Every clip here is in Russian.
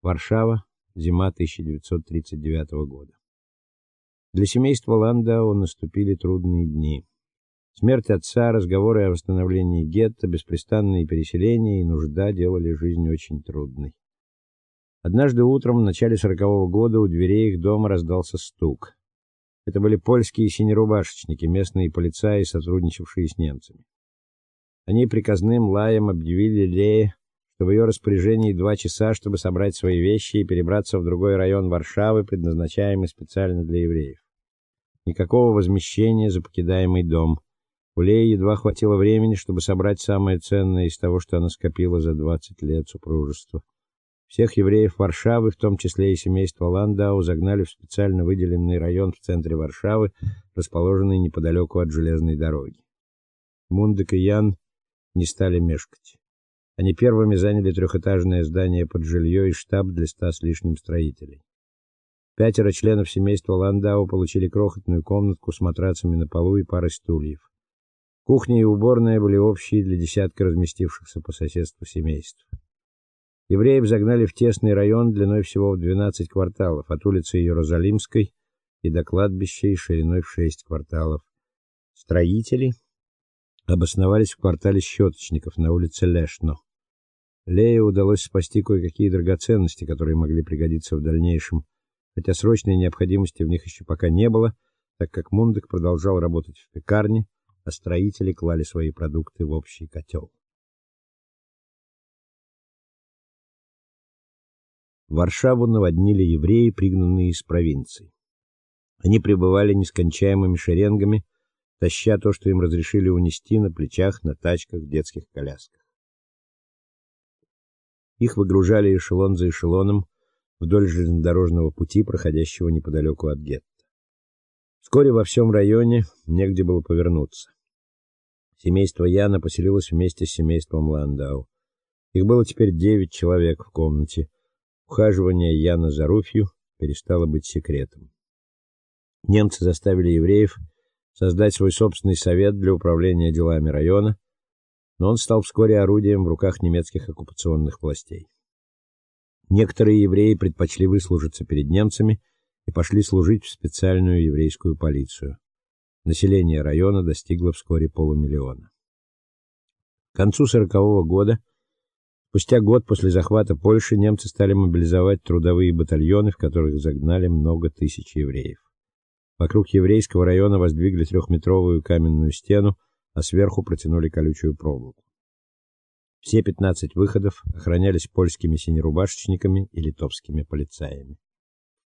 Варшава, зима 1939 года. Для семейства Ландау наступили трудные дни. Смерть отца, разговоры о восстановлении гетто, беспрестанные переселения и нужда делали жизнь очень трудной. Однажды утром в начале сорокового года у дверей их дома раздался стук. Это были польские синерубашечники, местные полицаи, сотрудничавшие с немцами. Они приказным лаем объявили Лее, что в ее распоряжении два часа, чтобы собрать свои вещи и перебраться в другой район Варшавы, предназначаемый специально для евреев. Никакого возмещения за покидаемый дом. У Леи едва хватило времени, чтобы собрать самое ценное из того, что она скопила за 20 лет супружества. Всех евреев Варшавы, в том числе и семейство Ландау, загнали в специально выделенный район в центре Варшавы, расположенный неподалеку от железной дороги. Мундек и Ян не стали мешкать. Они первыми заняли трехэтажное здание под жилье и штаб для ста с лишним строителей. Пятеро членов семейства Ландау получили крохотную комнатку с матрацами на полу и парой стульев. Кухня и уборная были общие для десятка разместившихся по соседству семейств. Евреев загнали в тесный район длиной всего в 12 кварталов, от улицы Иерусалимской и до кладбища и шириной в 6 кварталов. Строители обосновались в квартале Щеточников на улице Лешно. Лее удалось спасти кое-какие драгоценности, которые могли пригодиться в дальнейшем, хотя срочной необходимости в них еще пока не было, так как Мундек продолжал работать в пекарне, а строители клали свои продукты в общий котел. Варшаву наводнили евреи, пригнанные из провинций. Они пребывали нескончаемыми шеренгами, таща то, что им разрешили унести на плечах, на тачках, детских колясках. Их выгружали эшелон за эшелоном вдоль железнодорожного пути, проходящего неподалеку от гетто. Вскоре во всем районе негде было повернуться. Семейство Яна поселилось вместе с семейством Ландау. Их было теперь девять человек в комнате. Ухаживание Яна за Руфью перестало быть секретом. Немцы заставили евреев создать свой собственный совет для управления делами района, но он стал вскоре орудием в руках немецких оккупационных властей. Некоторые евреи предпочли выслужиться перед немцами и пошли служить в специальную еврейскую полицию. Население района достигло вскоре полумиллиона. К концу сорокового года, спустя год после захвата Польши, немцы стали мобилизовать трудовые батальоны, в которых загнали много тысяч евреев. Вокруг еврейского района воздвигли трехметровую каменную стену, а сверху протянули колючую проволоку. Все 15 выходов охранялись польскими синерубашечниками и литовскими полицаями.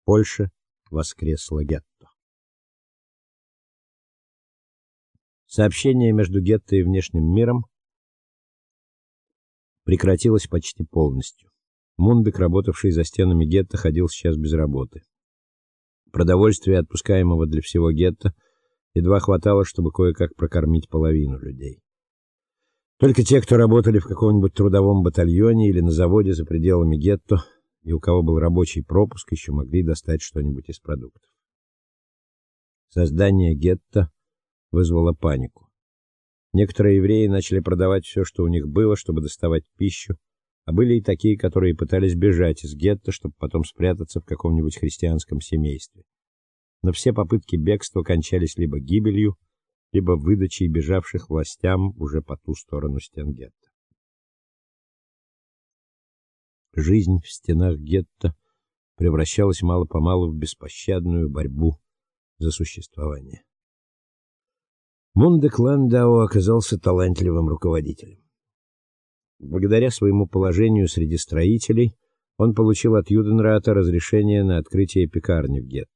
В Польше воскресло гетто. Сообщение между гетто и внешним миром прекратилось почти полностью. Мундек, работавший за стенами гетто, ходил сейчас без работы. Продовольствия, отпускаемого для всего гетто, едва хватало, чтобы кое-как прокормить половину людей. Только те, кто работали в каком-нибудь трудовом батальоне или на заводе за пределами гетто, и у кого был рабочий пропуск, еще могли достать что-нибудь из продуктов. Создание гетто вызвало панику. Некоторые евреи начали продавать все, что у них было, чтобы доставать пищу, а были и такие, которые пытались бежать из гетто, чтобы потом спрятаться в каком-нибудь христианском семействе. Но все попытки бегства кончались либо гибелью, либо выдачей бежавших властям уже по ту сторону стен гетто. Жизнь в стенах гетто превращалась мало-помалу в беспощадную борьбу за существование. Мундек Ландау оказался талантливым руководителем. Благодаря своему положению среди строителей он получил от Юденрата разрешение на открытие пекарни в гетто.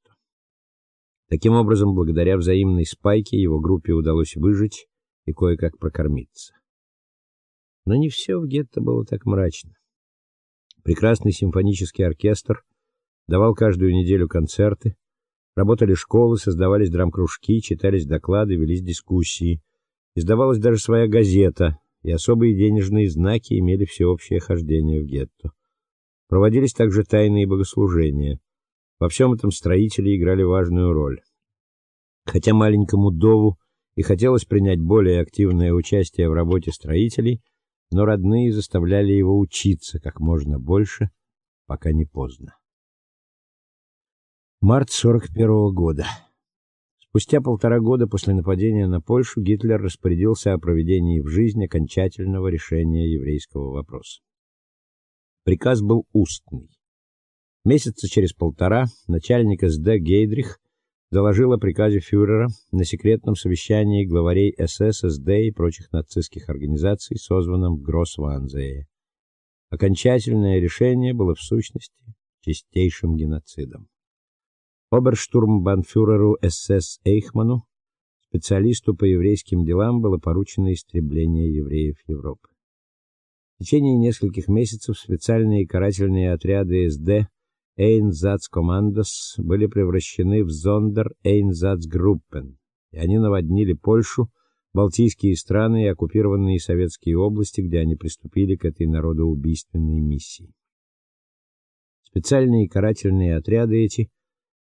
Таким образом, благодаря взаимной спайке его группе удалось выжить и кое-как прокормиться. Но не все в гетто было так мрачно. Прекрасный симфонический оркестр давал каждую неделю концерты, работали школы, создавались драм-кружки, читались доклады, велись дискуссии. Издавалась даже своя газета, и особые денежные знаки имели всеобщее хождение в гетто. Проводились также тайные богослужения. Во всем этом строители играли важную роль. Хотя маленькому Дову и хотелось принять более активное участие в работе строителей, но родные заставляли его учиться как можно больше пока не поздно. Март 41 -го года. Спустя полтора года после нападения на Польшу Гитлер распорядился о проведении в жизнь окончательного решения еврейского вопроса. Приказ был устный. Месяца через полтора начальник СД Гейдрих доложил о приказе фюрера на секретном совещании главарей СС, СД и прочих нацистских организаций, созванном в Гроссванзее. Окончательное решение было в сущности чистейшим геноцидом. Оберштурмбанфюреру СС Эйхману, специалисту по еврейским делам, было поручено истребление евреев Европы. В течение нескольких месяцев специальные карательные отряды СД Einsatzkommandos были превращены в Sonder-Einsatzgruppen, и они наводнили Польшу, Балтийские страны и оккупированные советские области, где они приступили к этой народоубийственной миссии. Специальные карательные отряды эти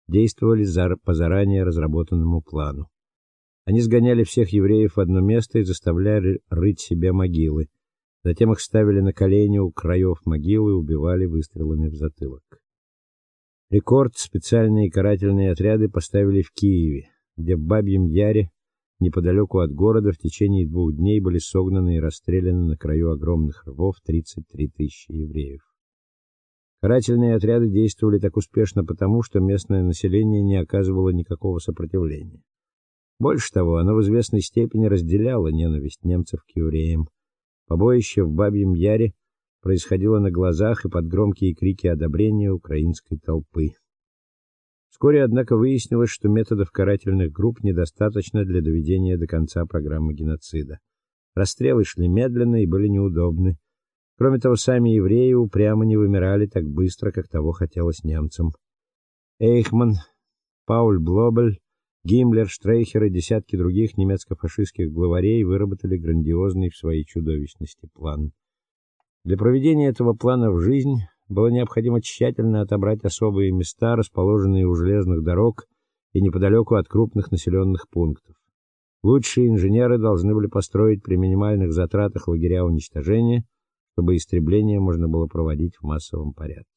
действовали по заранее разработанному плану. Они сгоняли всех евреев в одно место и заставляли рыть себе могилы. Затем их ставили на колени у краев могилы и убивали выстрелами в затылок. Рекорд специальные карательные отряды поставили в Киеве, где в Бабьем Яре, неподалеку от города, в течение двух дней были согнаны и расстреляны на краю огромных рвов 33 тысячи евреев. Карательные отряды действовали так успешно потому, что местное население не оказывало никакого сопротивления. Больше того, оно в известной степени разделяло ненависть немцев к евреям. Побоище в Бабьем Яре происходило на глазах и под громкие крики одобрения украинской толпы. Вскоре, однако, выяснилось, что методов карательных групп недостаточно для доведения до конца программы геноцида. Расстрелы шли медленно и были неудобны. Кроме того, сами евреи упрямо не вымирали так быстро, как того хотелось немцам. Эйхман, Пауль Блобель, Гиммлер, Штрейхер и десятки других немецко-фашистских главарей выработали грандиозный в своей чудовищности план. Для проведения этого плана в жизнь было необходимо тщательно отобрать особые места, расположенные у железных дорог и неподалеку от крупных населенных пунктов. Лучшие инженеры должны были построить при минимальных затратах лагеря уничтожения, чтобы истребление можно было проводить в массовом порядке.